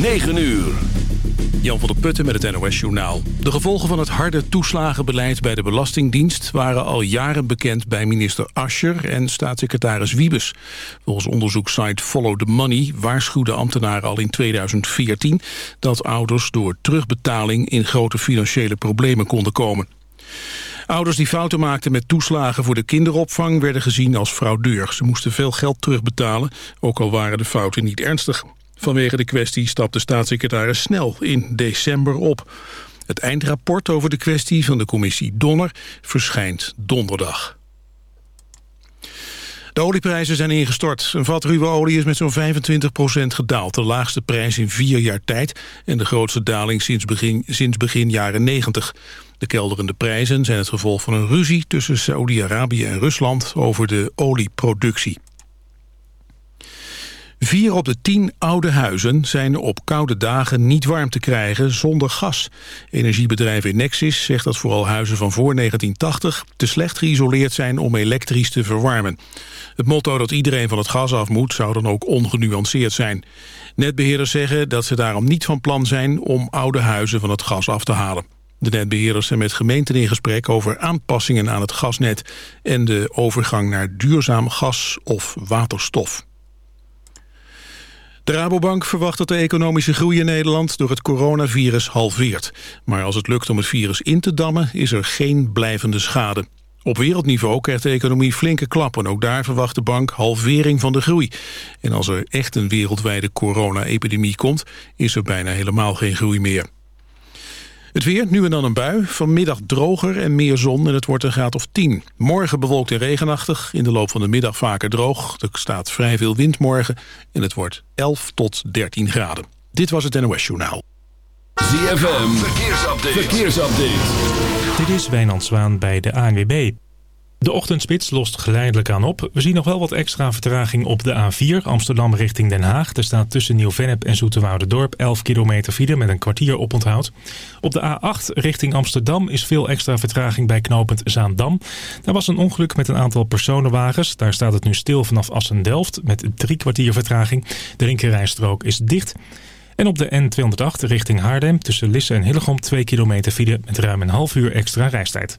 9 uur. Jan van der Putten met het NOS Journaal. De gevolgen van het harde toeslagenbeleid bij de Belastingdienst... waren al jaren bekend bij minister Ascher en staatssecretaris Wiebes. Volgens onderzoekssite Follow the Money waarschuwden ambtenaren al in 2014... dat ouders door terugbetaling in grote financiële problemen konden komen. Ouders die fouten maakten met toeslagen voor de kinderopvang... werden gezien als fraudeur. Ze moesten veel geld terugbetalen, ook al waren de fouten niet ernstig. Vanwege de kwestie stapte staatssecretaris Snel in december op. Het eindrapport over de kwestie van de commissie Donner verschijnt donderdag. De olieprijzen zijn ingestort. Een vat ruwe olie is met zo'n 25% gedaald. De laagste prijs in vier jaar tijd en de grootste daling sinds begin, sinds begin jaren 90. De kelderende prijzen zijn het gevolg van een ruzie tussen Saudi-Arabië en Rusland over de olieproductie. Vier op de tien oude huizen zijn op koude dagen niet warm te krijgen zonder gas. Energiebedrijf Enexis zegt dat vooral huizen van voor 1980 te slecht geïsoleerd zijn om elektrisch te verwarmen. Het motto dat iedereen van het gas af moet zou dan ook ongenuanceerd zijn. Netbeheerders zeggen dat ze daarom niet van plan zijn om oude huizen van het gas af te halen. De netbeheerders zijn met gemeenten in gesprek over aanpassingen aan het gasnet... en de overgang naar duurzaam gas of waterstof. De Rabobank verwacht dat de economische groei in Nederland door het coronavirus halveert. Maar als het lukt om het virus in te dammen, is er geen blijvende schade. Op wereldniveau krijgt de economie flinke klappen. Ook daar verwacht de bank halvering van de groei. En als er echt een wereldwijde corona-epidemie komt... is er bijna helemaal geen groei meer. Het weer, nu en dan een bui. Vanmiddag droger en meer zon en het wordt een graad of 10. Morgen bewolkt en regenachtig. In de loop van de middag vaker droog. Er staat vrij veel wind morgen. En het wordt 11 tot 13 graden. Dit was het NOS Journaal. ZFM, verkeersupdate. verkeersupdate. Dit is Wijnand Zwaan bij de ANWB. De ochtendspits lost geleidelijk aan op. We zien nog wel wat extra vertraging op de A4 Amsterdam richting Den Haag. Er staat tussen Nieuw-Vennep en Dorp 11 kilometer file met een kwartier oponthoud. Op de A8 richting Amsterdam is veel extra vertraging bij knooppunt Zaandam. Daar was een ongeluk met een aantal personenwagens. Daar staat het nu stil vanaf Assen-Delft met drie kwartier vertraging. De linkerrijstrook is dicht. En op de N208 richting Haardem tussen Lisse en Hillegom 2 kilometer file met ruim een half uur extra reistijd.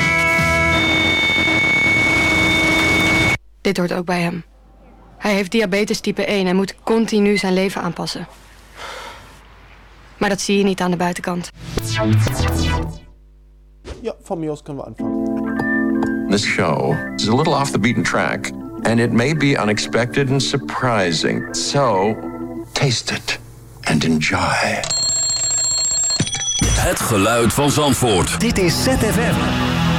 Dit hoort ook bij hem. Hij heeft diabetes type 1 en moet continu zijn leven aanpassen. Maar dat zie je niet aan de buitenkant. Ja, van mij kunnen we aanvangen. This show is a little off the beaten track, and it may be unexpected and surprising. So, taste it and enjoy. Het geluid van Zandvoort. Dit is ZFM.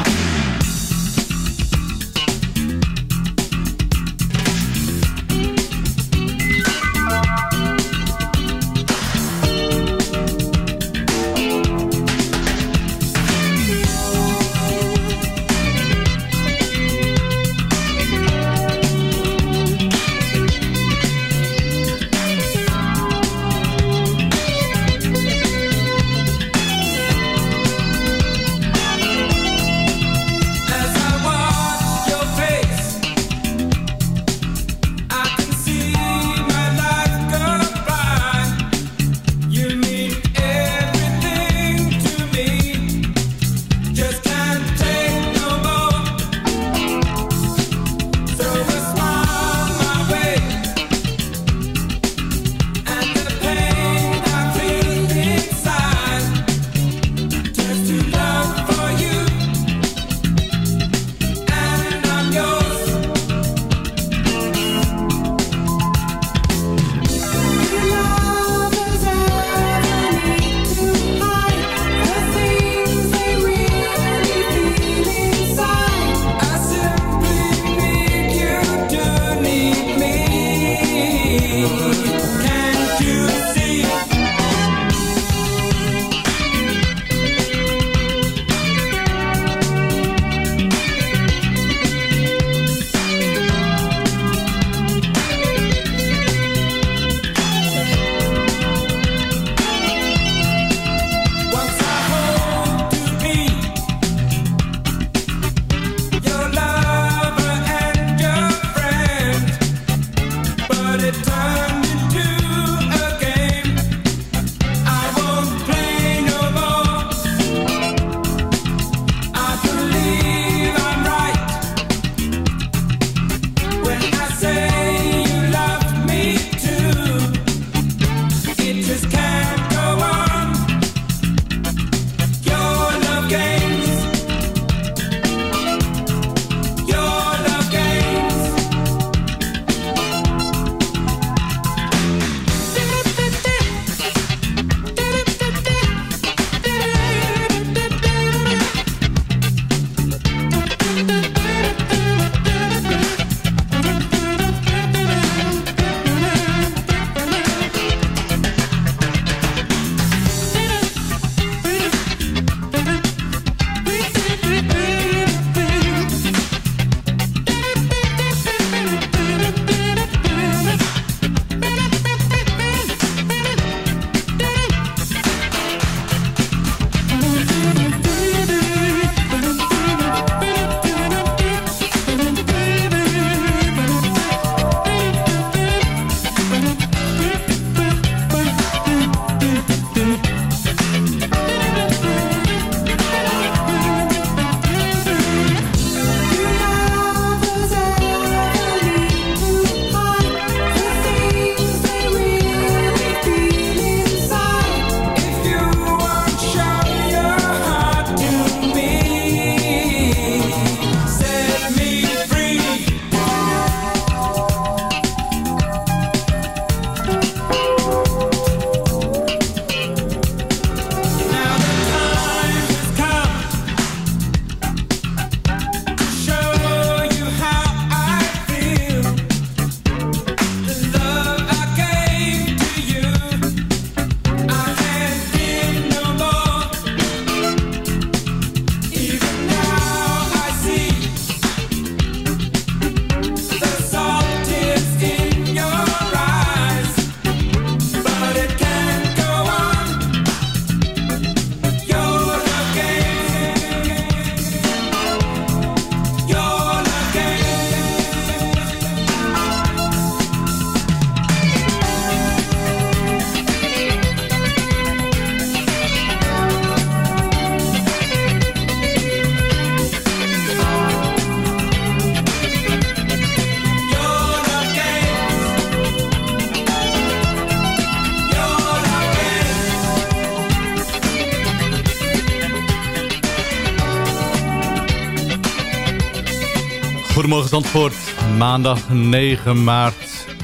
Goedemorgen Zandvoort, maandag 9 maart, 10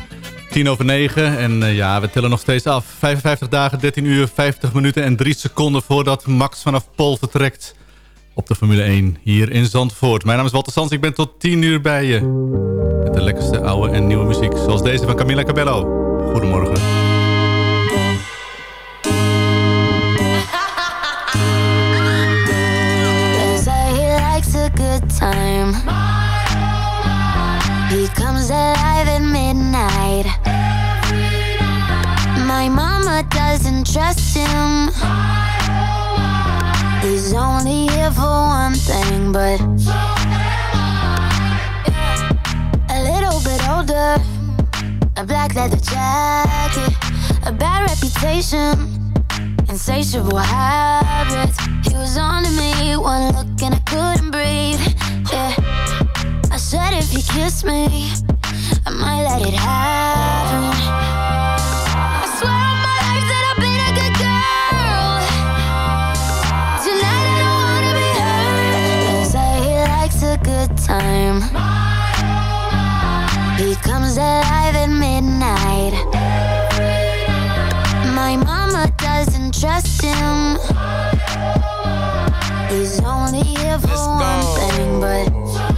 tien over negen en uh, ja, we tellen nog steeds af. 55 dagen, 13 uur, 50 minuten en 3 seconden voordat Max vanaf Pol vertrekt op de Formule 1 hier in Zandvoort. Mijn naam is Walter Sans, ik ben tot 10 uur bij je. Met de lekkerste oude en nieuwe muziek, zoals deze van Camilla Cabello. Goedemorgen. Comes alive at midnight. My mama doesn't trust him. He's only here for one thing, but so a little bit older. A black leather jacket, a bad reputation insatiable habits. He was on to me, one look and I couldn't breathe. Yeah, said if he kissed me, I might let it happen. I swear on my life that I've been a good girl. Tonight I don't wanna be hurt. They say he likes a good time. He comes alive at midnight. My mama doesn't trust him. He's only here for one thing, but.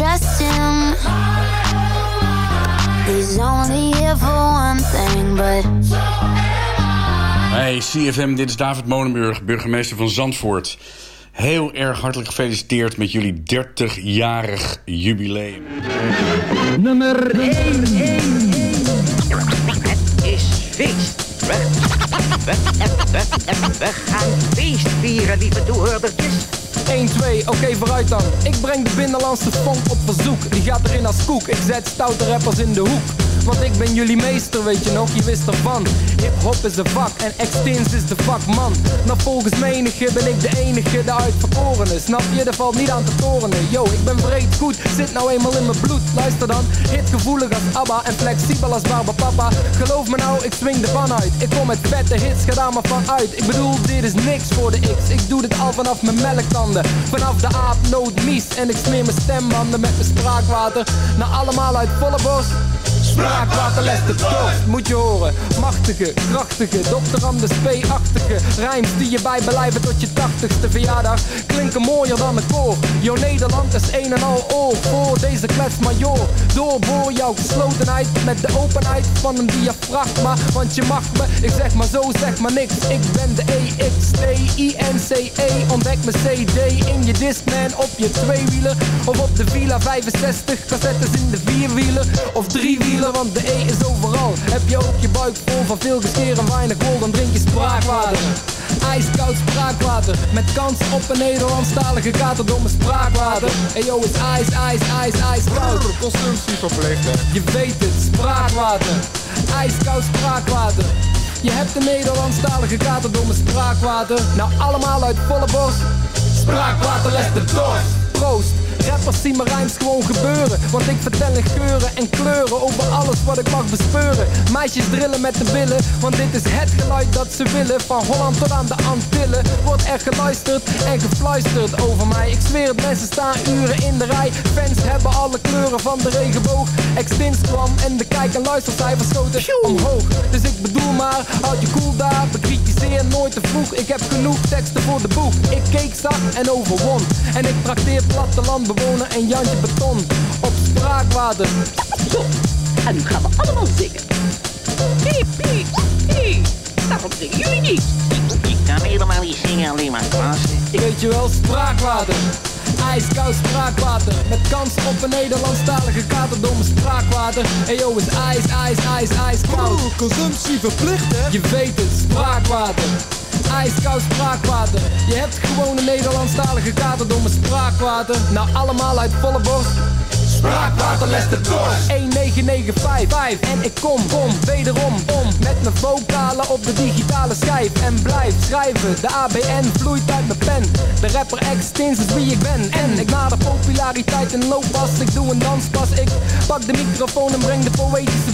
Trust him. He's only here for one thing, but. Hey CFM, dit is David Molenburg, burgemeester van Zandvoort. Heel erg hartelijk gefeliciteerd met jullie 30-jarig jubileum. Nummer 1. Het is feest. We, we, we, we gaan feest vieren, lieve toehoordertjes. 1, 2, oké vooruit dan. Ik breng de binnenlandse funk op verzoek. Die gaat erin als koek. Ik zet stoute rappers in de hoek. Want ik ben jullie meester, weet je nog, je wist ervan. Hip-hop is een vak en Extins is de vakman. Nou, volgens menige ben ik de enige, de uitverkorene. Snap je, er valt niet aan te torenen. Yo, ik ben breed goed, zit nou eenmaal in mijn bloed. Luister dan, hitgevoelig als ABBA en flexibel als Barba Papa. Geloof me nou, ik swing de van uit. Ik kom met vette hits, ga daar maar van uit. Ik bedoel, dit is niks voor de X. Ik doe dit al vanaf mijn melktanden. Vanaf de aap, nood, mies. En ik smeer mijn stembanden met mijn spraakwater. Nou, allemaal uit volle borst. Spraakwater de moet je horen. Machtige, krachtige, dokter Anders P-achtige. Rijms die je bijbelijven tot je tachtigste verjaardag. Klinken mooier dan een koor. Jo Nederland is een en al oor voor deze klets major. Doorboor jouw geslotenheid met de openheid van een diafragma. Want je mag me, ik zeg maar zo, zeg maar niks. Ik ben de E-X-T-I-N-C-E. Ontdek mijn CD in je Discman op je tweewieler. Of op de Villa 65, cassettes in de vierwieler. Of driewieler, want de E is overal. Heb je ook je buik vol van veel geskeer en weinig wol, dan drink je spraakwater. Ijskoud spraakwater, met kans op een Nederlandstalige kater door mijn spraakwater. Eyo is ijs, ijs, ijs, ijs koud. Consumptie verplicht, hè? Je weet het, spraakwater. Ijskoud spraakwater. Je hebt een Nederlandstalige kater door mijn spraakwater. Nou allemaal uit volle borst. Spraakwater les de dorst. Proost Rappers zien mijn rijms gewoon gebeuren. Want ik vertel in geuren en kleuren over alles wat ik mag bespeuren. Meisjes drillen met de billen, want dit is het geluid dat ze willen. Van Holland tot aan de Antillen wordt er geluisterd en gefluisterd over mij. Ik zweer het, mensen staan uren in de rij. Fans hebben alle kleuren van de regenboog. Extins kwam en de kijk- en luistercijfers schoten omhoog. Dus ik bedoel maar, houd je cool daar. Bekritiseer nooit te vroeg. Ik heb genoeg teksten voor de boek. Ik keek zag en overwon. En ik trakteer plattelandbewoner en Jantje Beton op spraakwater. Zo, en nu gaan we allemaal zingen. Piep, piep, piep. Waarom zingen jullie niet? Ik kan helemaal niet zingen, alleen maar. Ik weet je wel, spraakwater. Ijskoud spraakwater. Met kans op een Nederlandstalige katerdomme spraakwater. Hey yo, is ijs, ijs, ijs, ijskoud. Oeh, consumptie verplicht hè? Je weet het, spraakwater. Ijskoud spraakwater. Je hebt gewoon een Nederlandstalige katerdomme spraakwater. Nou, allemaal uit volle borst. Spraakwater, les de dorst. 1995 en ik kom, kom, wederom om Met mijn vocalen op de digitale schijf En blijf schrijven, de ABN vloeit uit mijn pen De rapper Extins is wie ik ben En ik nader populariteit in looppas Ik doe een danspas, ik pak de microfoon en breng de poëtische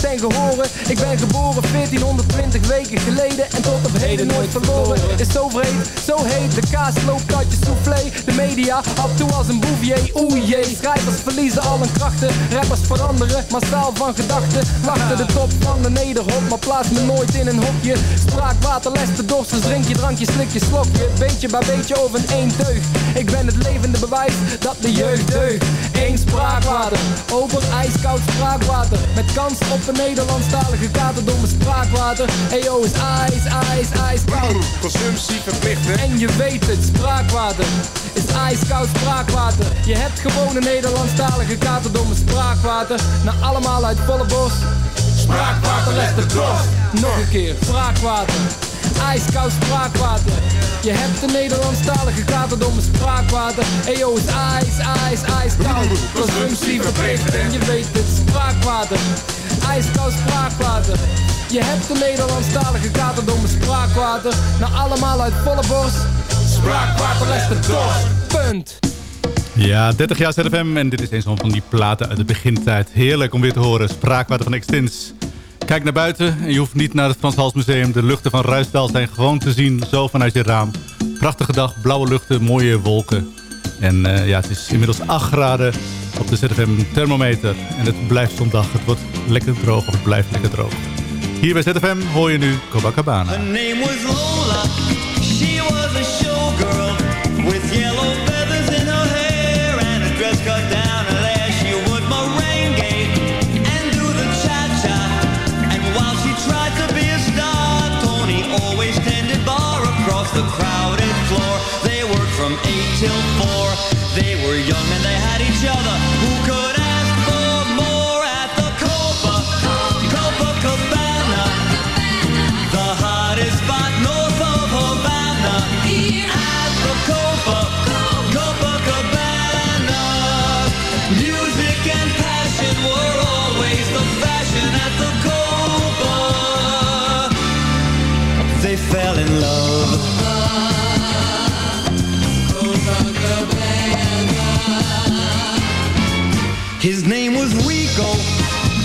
Ten gehore, ik ben geboren 1420 weken geleden En tot op heden nooit verloren. Is zo vreed, zo heet, de kaas loopt uit je soufflé. De media af toe als een bouvier, jee. Schrijvers verliezen al hun krachten, rappers veranderen Massaal van gedachten, wachten de top van de nederhop Maar plaats me nooit in een hokje. Spraakwater, les de drink je drankje, slik je slokje. Beetje bij beetje over één teug. Ik ben het levende bewijs dat de jeugd deugt. Eén spraakwater, open ijskoud spraakwater. Met op een Nederlandstalige katerdomme spraakwater. Eyo is ijs, ijs, ijskoud Consumptie verplicht? En je weet het, spraakwater is ijskoud spraakwater. Je hebt gewoon een Nederlandstalige katerdomme spraakwater. Nou allemaal uit volle bos Spraakwater, les de Nog een keer, spraakwater Ijskoud spraakwater. Je hebt een Nederlandstalige katerdomme spraakwater. Eyo is ijs, ijs, ijskoud. Consumptie verplicht en je weet het, spraakwater. Ijskoud spraakwater. Je hebt een Nederlandstalige katerdomme spraakwater. Nou allemaal uit volle borst. Spraakwater, les de Punt. Ja, 30 jaar ZFM en dit is een van die platen uit de begintijd. Heerlijk om weer te horen. Spraakwater van Extins. Kijk naar buiten en je hoeft niet naar het Frans Hals Museum. De luchten van Ruisdaal zijn gewoon te zien, zo vanuit je raam. Prachtige dag, blauwe luchten, mooie wolken. En uh, ja, het is inmiddels 8 graden op de ZFM thermometer. En het blijft zondag. Het wordt lekker droog of het blijft lekker droog. Hier bij ZFM hoor je nu Copacabana. Her name was Lola. She was a with yellow the crowded floor. They worked from eight till four. They were young and they had each other.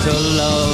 lost her love.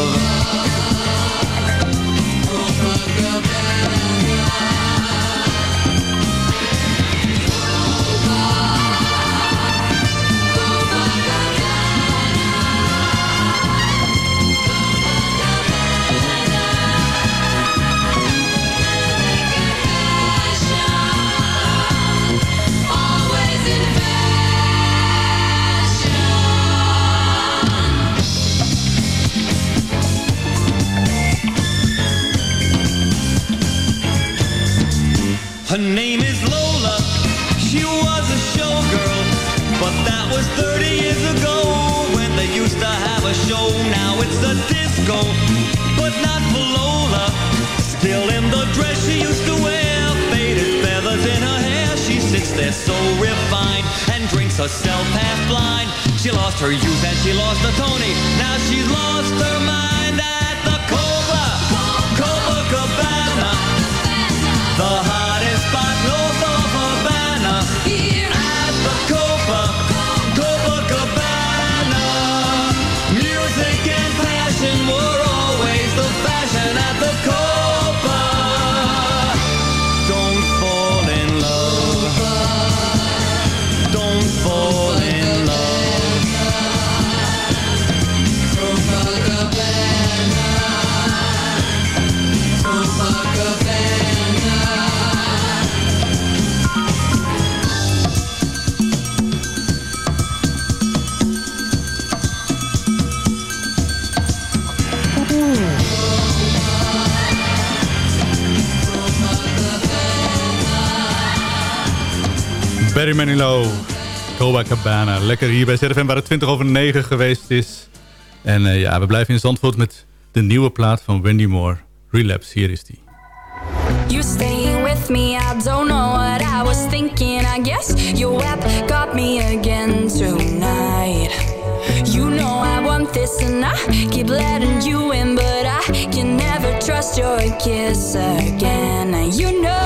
Show. Now it's a disco, but not for Lola. Still in the dress she used to wear, faded feathers in her hair. She sits there so refined and drinks herself half blind. She lost her youth and she lost her Tony. Now she's lost her mind Barry Manilow, Copacabana. Lekker hier bij ZFM waar het 20 over 9 geweest is. En eh, ja, we blijven in Zandvoort met de nieuwe plaat van Wendy Moore. Relapse, hier is die. You staying with me, I don't know what I was thinking. I guess your web got me again tonight. You know I want this and I keep letting you in, but I can never trust your kiss again. You know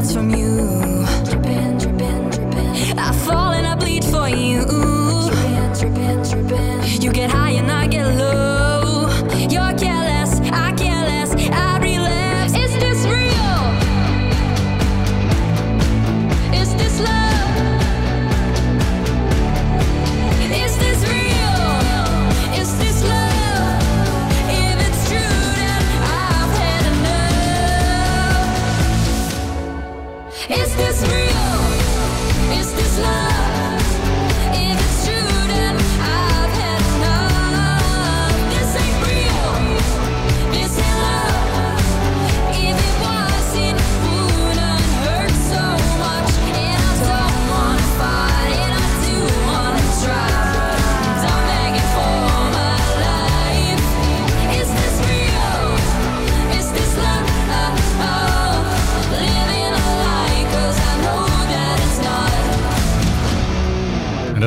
shots from you.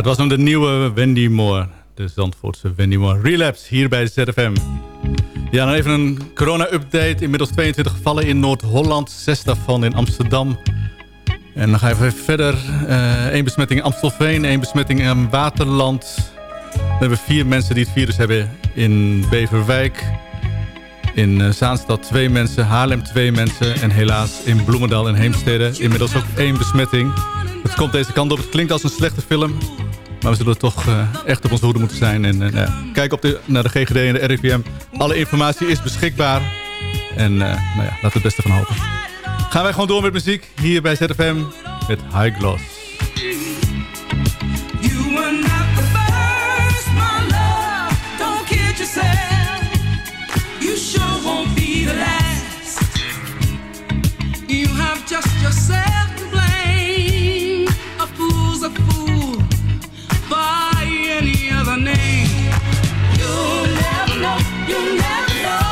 Het was dan de nieuwe Wendy Moore. De Zandvoortse Wendy Moore. Relapse hier bij ZFM. Ja, dan even een corona-update. Inmiddels 22 gevallen in Noord-Holland. Zes daarvan in Amsterdam. En dan ga ik even verder. Eh, Eén besmetting in Amstelveen. één besmetting in Waterland. We hebben vier mensen die het virus hebben in Beverwijk. In eh, Zaanstad twee mensen, Haarlem twee mensen... en helaas in Bloemendaal en Heemstede inmiddels ook één besmetting. Het komt deze kant op. Het klinkt als een slechte film. Maar we zullen toch eh, echt op onze hoede moeten zijn. En eh, eh, kijk op de, naar de GGD en de RIVM. Alle informatie is beschikbaar. En nou ja, laten we het beste van hopen. Gaan wij gewoon door met muziek hier bij ZFM met High Gloss. yourself my name. You never know, you never know.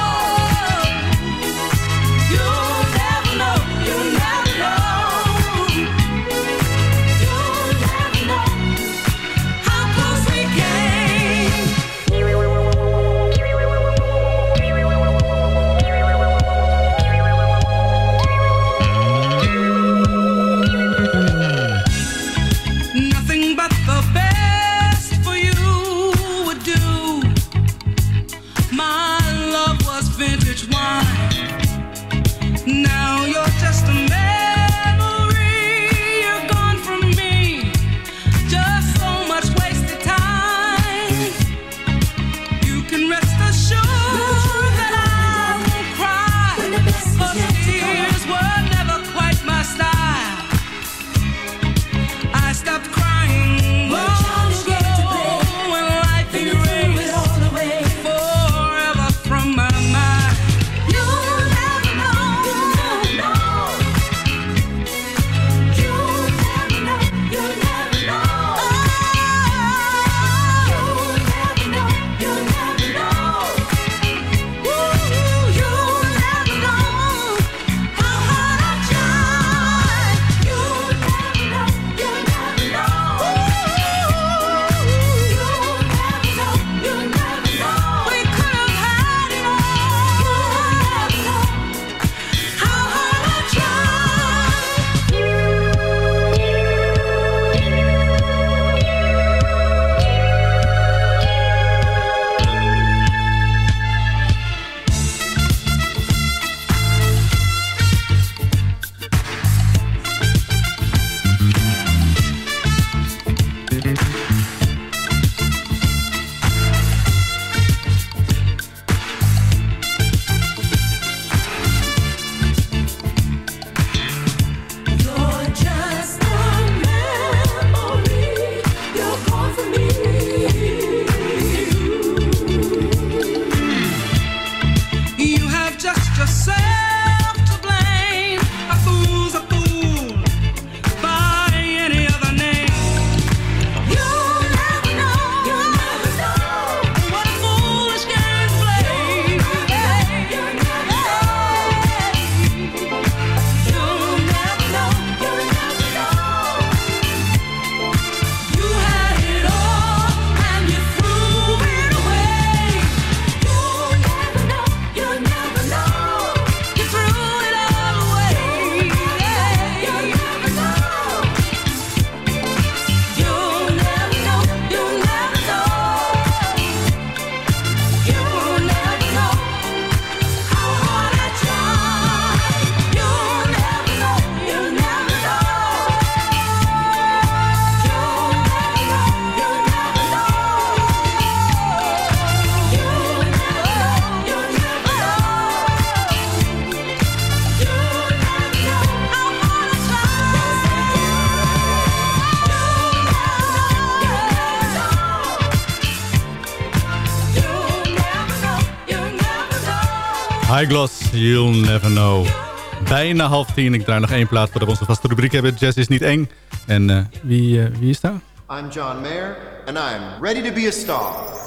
High Gloss, You'll Never Know. Bijna half tien. Ik draai nog één plaats, voordat we onze vaste rubriek hebben. Jazz is niet eng. En eh, wie, eh, wie is daar? I'm John Mayer and I'm ready to be a star.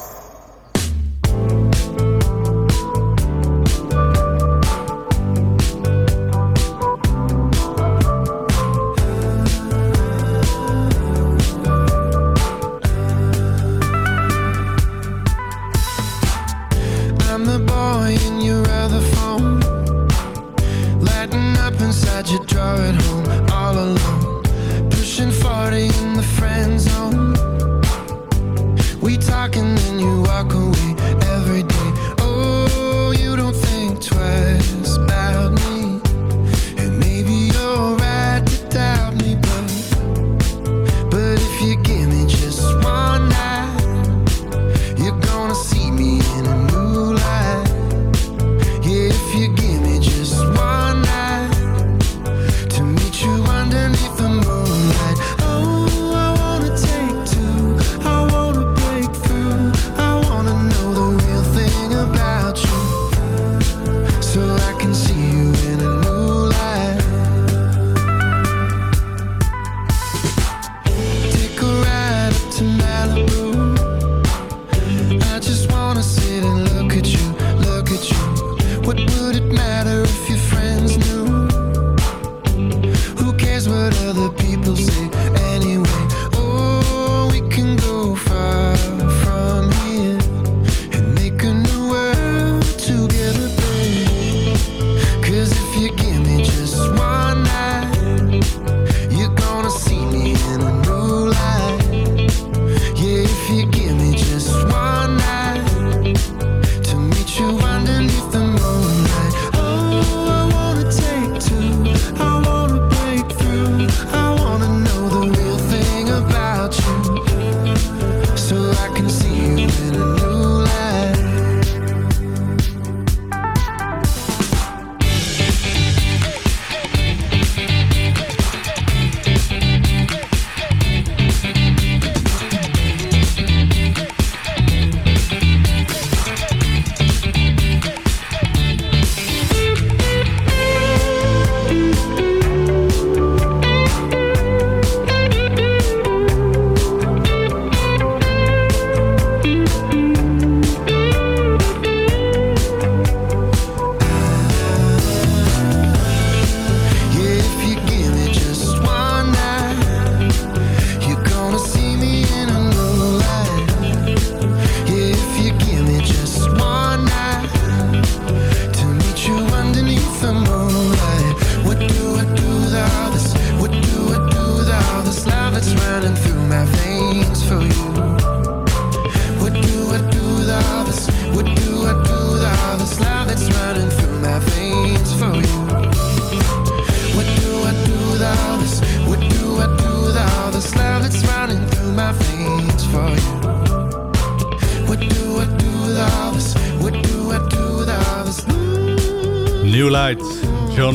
And then you walk away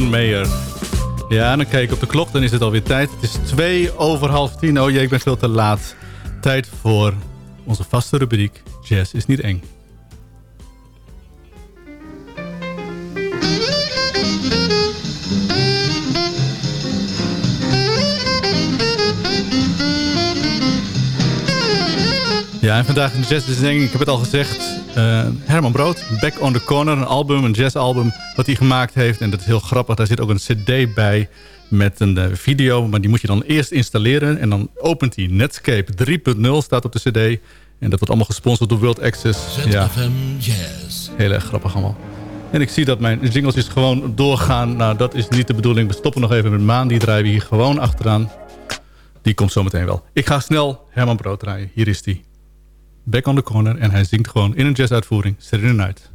Mayer. Ja, dan kijk ik op de klok, dan is het alweer tijd. Het is twee over half tien. Oh jee, ik ben veel te laat. Tijd voor onze vaste rubriek. Jazz is niet eng. Ja, en vandaag in Jazz is niet eng. Ik heb het al gezegd. Eh, Herman Brood, Back on the Corner. Een album, een jazzalbum wat hij gemaakt heeft. En dat is heel grappig. Daar zit ook een cd bij met een eh, video. Maar die moet je dan eerst installeren. En dan opent hij Netscape 3.0 staat op de cd. En dat wordt allemaal gesponsord door World Access. Ja, Jazz. heel erg grappig allemaal. En ik zie dat mijn jingles is gewoon doorgaan. Nou, dat is niet de bedoeling. We stoppen nog even met Maan. Die draaien we hier gewoon achteraan. Die komt zo meteen wel. Ik ga snel Herman Brood draaien. Hier is hij. Back on the Corner. En hij zingt gewoon in een jazzuitvoering. Saturday Night.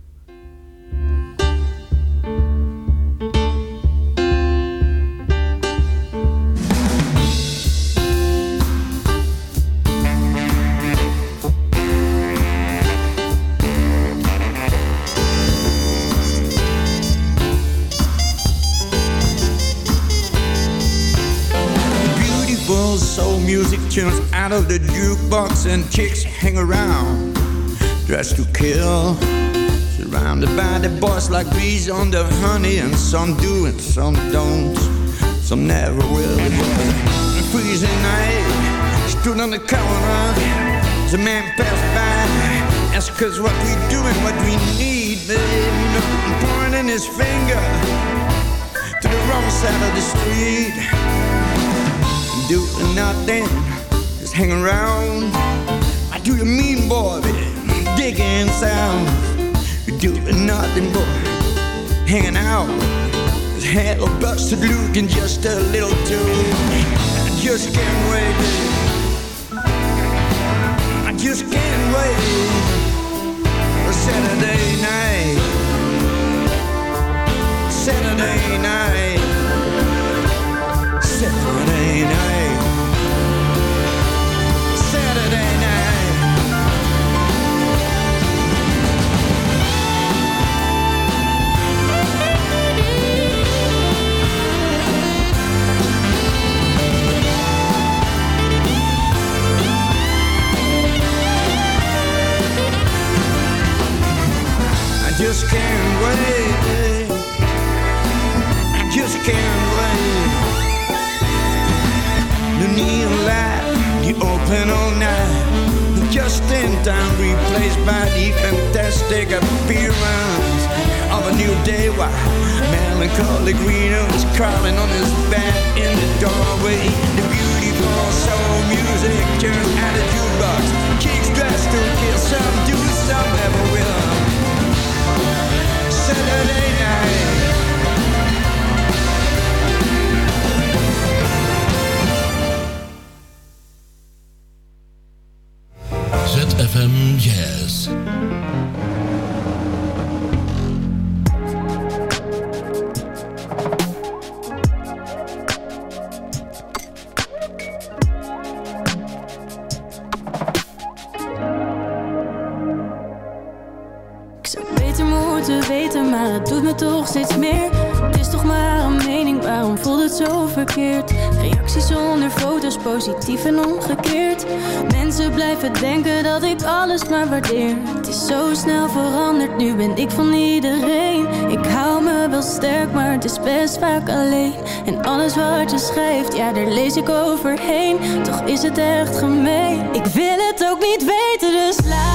Out of the jukebox and chicks hang around, dressed to kill. Surrounded by the boys like bees on the honey, and some do and some don't, some never will. Was a freezing night, stood on the corner. The man passed by, asked us what we do and what we need, babe. Pointing his finger to the wrong side of the street doing nothing, hang around. I do you mean, boy? Digging sound. You're doing nothing, boy, hanging out. Just hell busted looking just a little too. I just can't wait. I just can't wait for Saturday night. Saturday night. Saturday night. just can't wait. I just can't wait. The neon light, the open all night. The just in time replaced by the fantastic appearance of a new day. Why melancholy greetings crawling on his back in the doorway. The beautiful soul music turns out a jukebox. Kicks dressed to kill some do, some ever will. ZFM Jazz. Positief en omgekeerd. Mensen blijven denken dat ik alles maar waardeer. Het is zo snel veranderd, nu ben ik van iedereen. Ik hou me wel sterk, maar het is best vaak alleen. En alles wat je schrijft, ja, daar lees ik overheen. Toch is het echt gemeen. Ik wil het ook niet weten, dus laat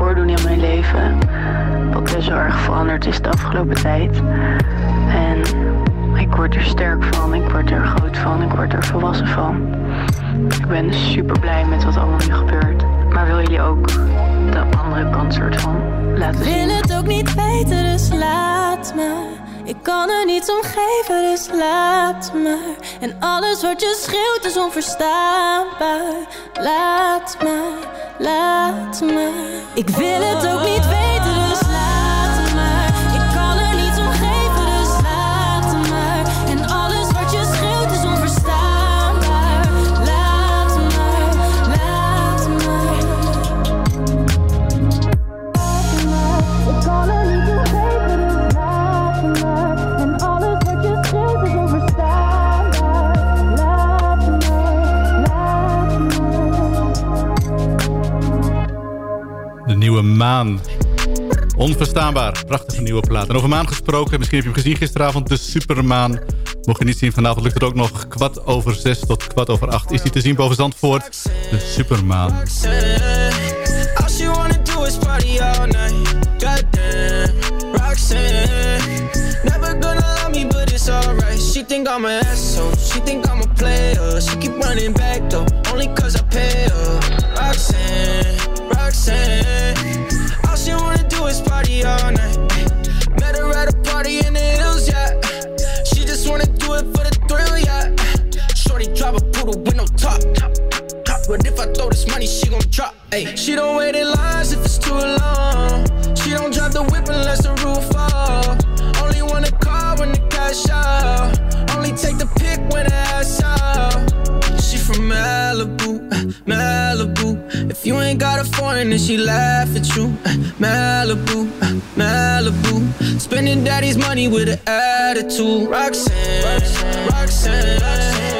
voordoen in mijn leven. Wat best wel erg veranderd is de afgelopen tijd. En ik word er sterk van, ik word er groot van, ik word er volwassen van. Ik ben super blij met wat allemaal nu gebeurt. Maar wil jullie ook de andere kant soort van laten Ik zien? wil het ook niet weten, dus laat maar. Ik kan er niets om geven, dus laat maar. En alles wat je schreeuwt is onverstaanbaar. Laat maar, laat maar. Ik wil het ook niet weten, nieuwe maan. Onverstaanbaar. Prachtige nieuwe plaat. En over maan gesproken, misschien heb je hem gezien gisteravond, de Supermaan. Mocht je niet zien, vanavond lukt het ook nog kwart over zes tot kwart over acht. Is die te zien boven Zandvoort? De Supermaan. Ay, she don't wait in lines if it's too long. She don't drive the whip unless the roof fall. Only wanna call when the cash out. Only take the pick when the ass out. She from Malibu, uh, Malibu. If you ain't got a foreign, then she laugh at you. Uh, Malibu, uh, Malibu. Spending daddy's money with an attitude. Roxanne, Roxanne, All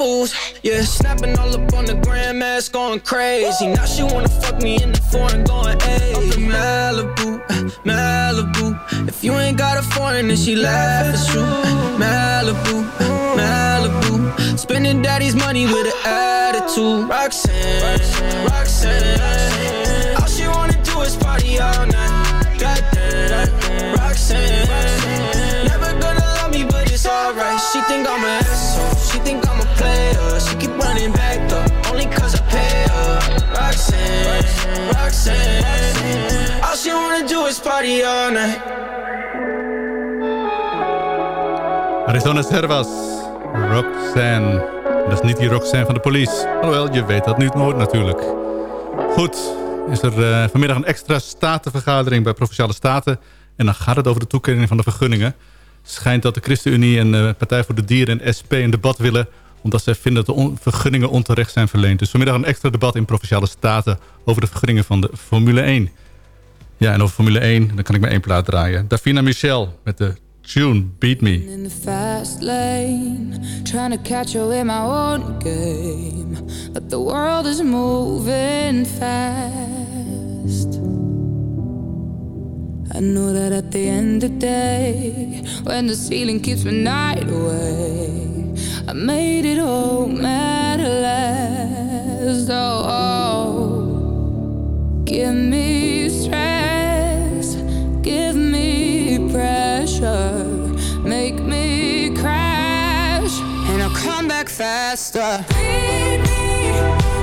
Foods, yeah. Snapping all up on the grandmas, going crazy. Now she wanna fuck me in the foreign, going hey. Malibu, Malibu. If you ain't got a foreign, then she laugh at you. uh, Malibu. Malibu. Spending daddy's money with an attitude. Roxanne, Roxanne. All she wanna do is party all Roxanne. All she wanna do is party all night. Arizona Servas, Roxanne. Dat is niet die Roxanne van de police. Alhoewel, je weet dat nu nooit natuurlijk. Goed, is er eh, vanmiddag een extra statenvergadering bij Provinciale Staten. En dan gaat het over de toekenning van de vergunningen. Schijnt dat de ChristenUnie en de Partij voor de Dieren en SP een debat willen... omdat zij vinden dat de on- vergunningen onterecht zijn verleend. Dus vanmiddag een extra debat in Provinciale Staten... over de vergunningen van de Formule 1. Ja, en over Formule 1, dan kan ik maar één plaat draaien. Davina Michel met de tune Beat Me. In the fast lane, trying to catch up in my own game. But the world is moving fast. I know that at the end of the day, when the ceiling keeps my night away, I made it all matter less. Oh, oh. give me stress, give me pressure, make me crash, and I'll come back faster. Ready,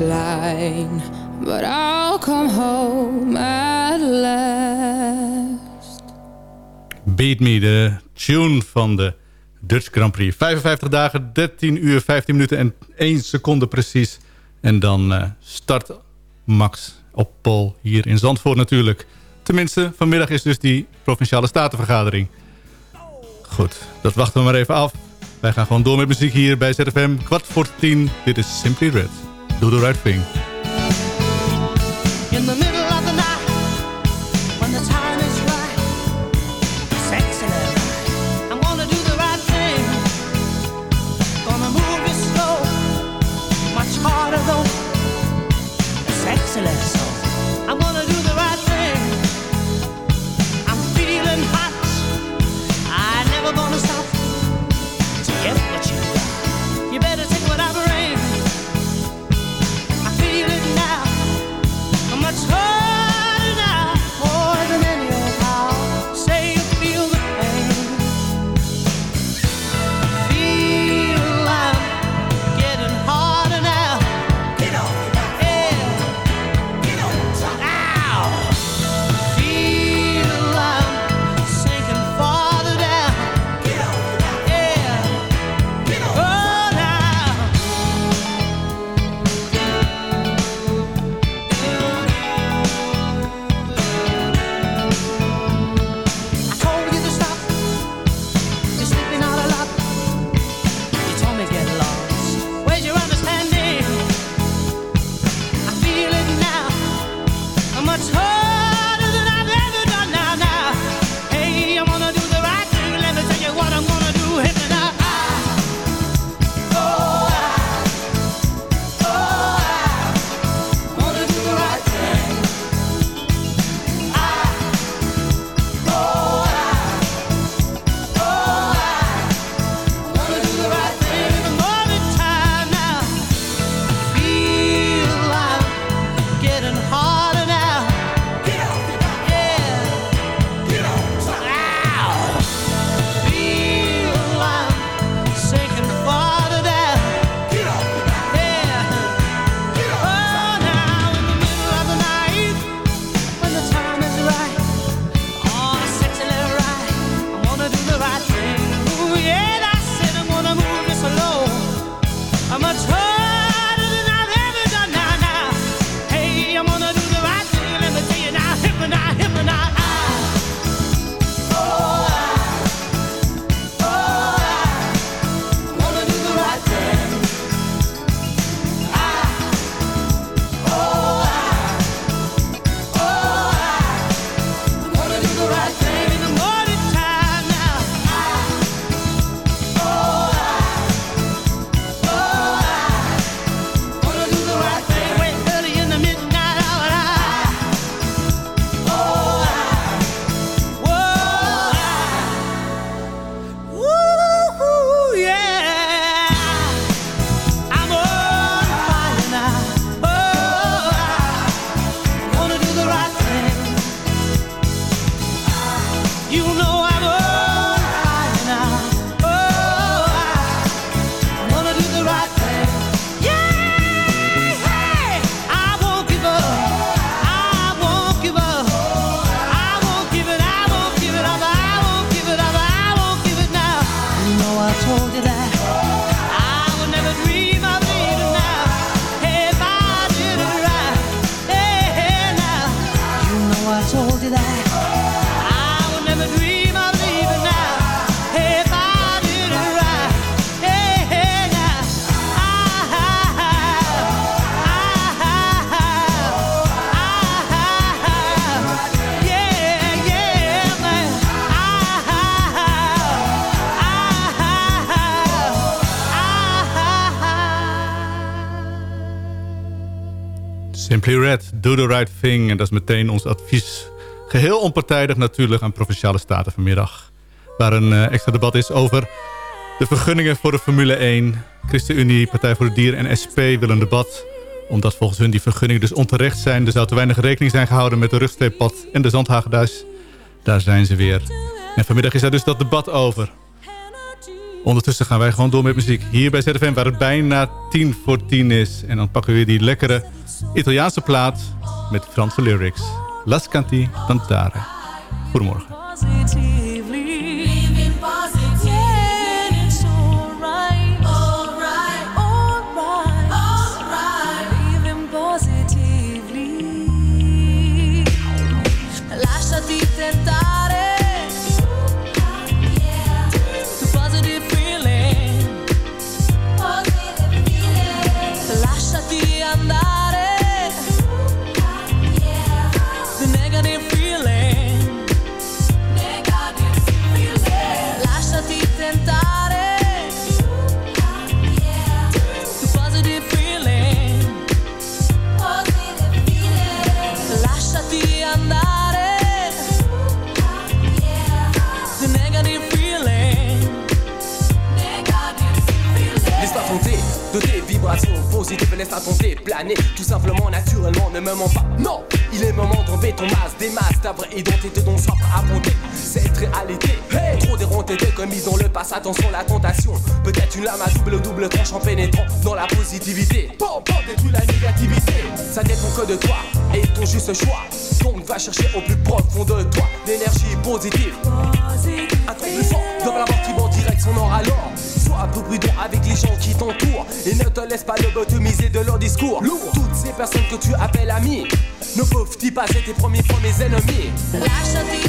line But I'll come home at last Beat Me, de tune van de Dutch Grand Prix. 55 dagen, 13 uur, 15 minuten en 1 seconde precies. En dan eh, start Max op Pol hier in Zandvoort natuurlijk. Tenminste, vanmiddag is dus die Provinciale Statenvergadering. Goed, dat wachten we maar even af. Wij gaan gewoon door met muziek hier bij ZFM. Kwart voor 10, dit is Simply Red. Do the right thing. Simply Red, do the right thing. En dat is meteen ons advies. Geheel onpartijdig natuurlijk aan Provinciale Staten vanmiddag. Waar een eh, extra debat is over de vergunningen voor de Formule 1. ChristenUnie, Partij voor de Dieren en SP willen een debat. Omdat volgens hun die vergunningen dus onterecht zijn. Er zou te weinig rekening zijn gehouden met de rugstreeppad en de Zandhagenduis. Daar zijn ze weer. En vanmiddag is daar dus dat debat over. Ondertussen gaan wij gewoon door met muziek. Hier bij ZFM waar het bijna tien voor tien is. En dan pakken we weer die lekkere Italiaanse plaat met Franse lyrics. Las Canti Cantare. Goedemorgen. Positives et laisse-toi tenter planer Tout simplement, naturellement, ne me mens pas. Non, il est moment d'enlever ton masque Des masques, ta vraie identité dont soif à affronter Cette réalité, hey trop déronté t'es commise dans le passé Attention la tentation, peut-être une lame à double double tranche En pénétrant dans la positivité. Bon, bon, détruis la négativité. Ça dépend que de toi et ton juste choix. Donc va chercher au plus profond de toi L'énergie positive. Un truc plus fort dans la en direction nord alors. Sois un peu prudent avec les gens qui t'entourent. Et ne te laisse pas lobotomiser de leur discours. Toutes ces personnes que tu appelles amis Ne peuvent-ils pas être tes premiers fois mes ennemis Lasciati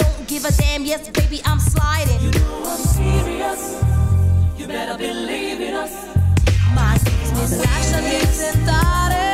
Give a damn, yes, baby, I'm sliding. You know I'm serious. You better believe in us. My business, tentare. To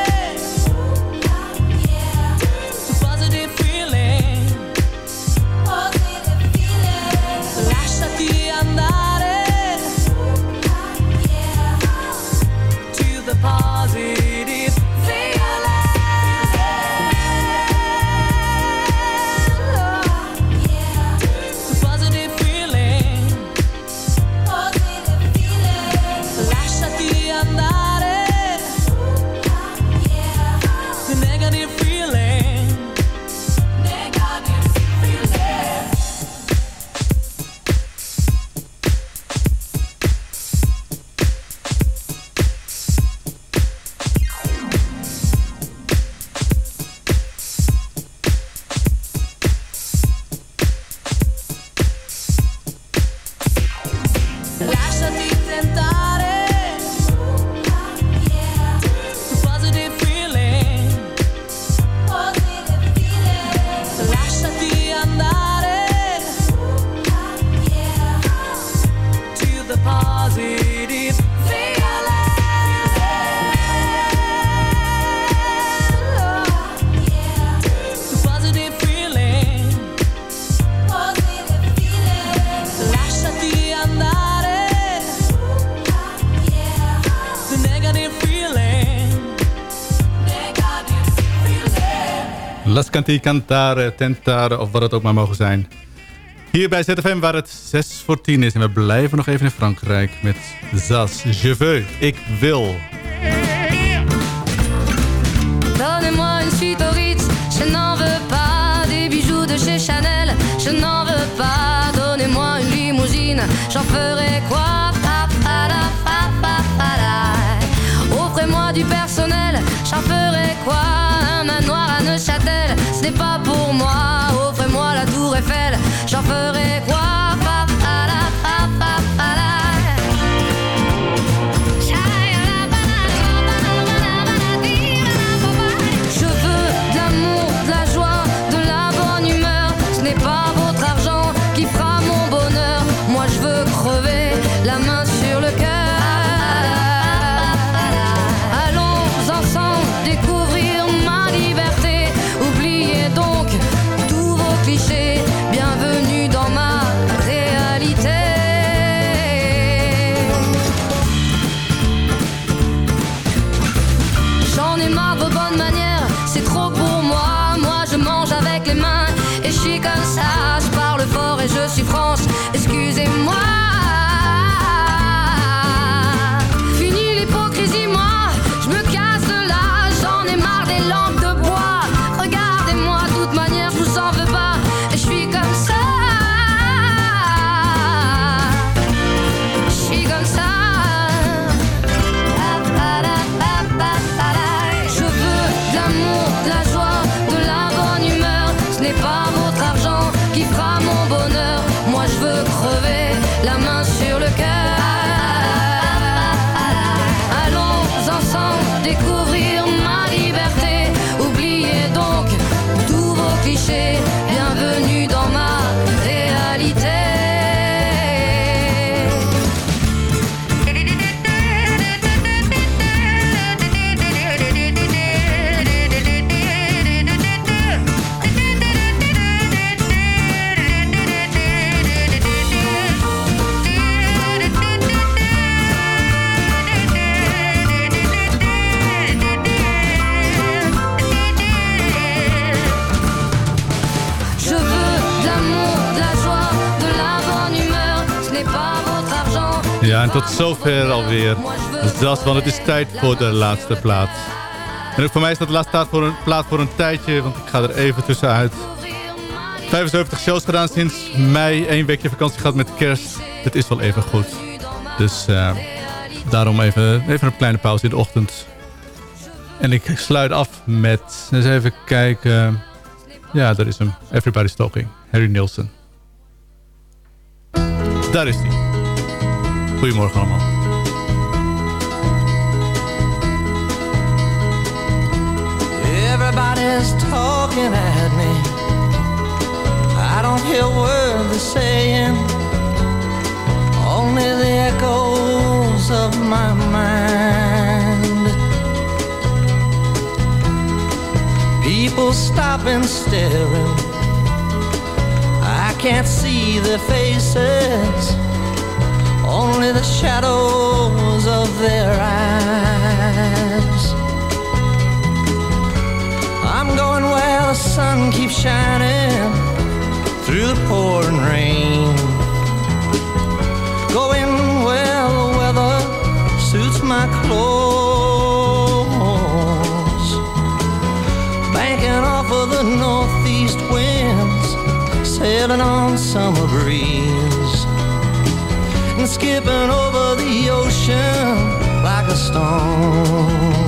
Canti Cantare, Tentare of wat het ook maar mogen zijn. Hier bij ZFM waar het 6 voor 10 is. En we blijven nog even in Frankrijk met Zas. Je veux, ik wil. Donnez-moi une suite au Ritz, je n'en veux pas des bijoux de chez Chanel, je n'en veux pas. Donnez-moi une limousine, j'en ferai quoi. Offrez-moi du personnel, j'en ferai quoi zover alweer. Zas, want het is tijd voor de laatste plaat. En ook voor mij is dat de laatste plaat voor een, plaat voor een tijdje, want ik ga er even tussenuit. 75 shows gedaan sinds mei. Eén weekje vakantie gehad met kerst. Het is wel even goed. Dus eh, daarom even, even een kleine pauze in de ochtend. En ik sluit af met... Eens even kijken... Ja, daar is hem. Everybody's Talking. Harry Nilsson. Daar is hij. Goedemorgen allemaal. Everybody's talking at me. I don't hear a word they're saying. Only the echoes of my mind. People stop and staring. I can't see their faces. Only the shadows of their eyes. I'm going where the sun keeps shining through the pouring rain. Going where the weather suits my clothes. Banking off of the northeast winds, sailing on summer breeze. And skipping over the ocean like a stone.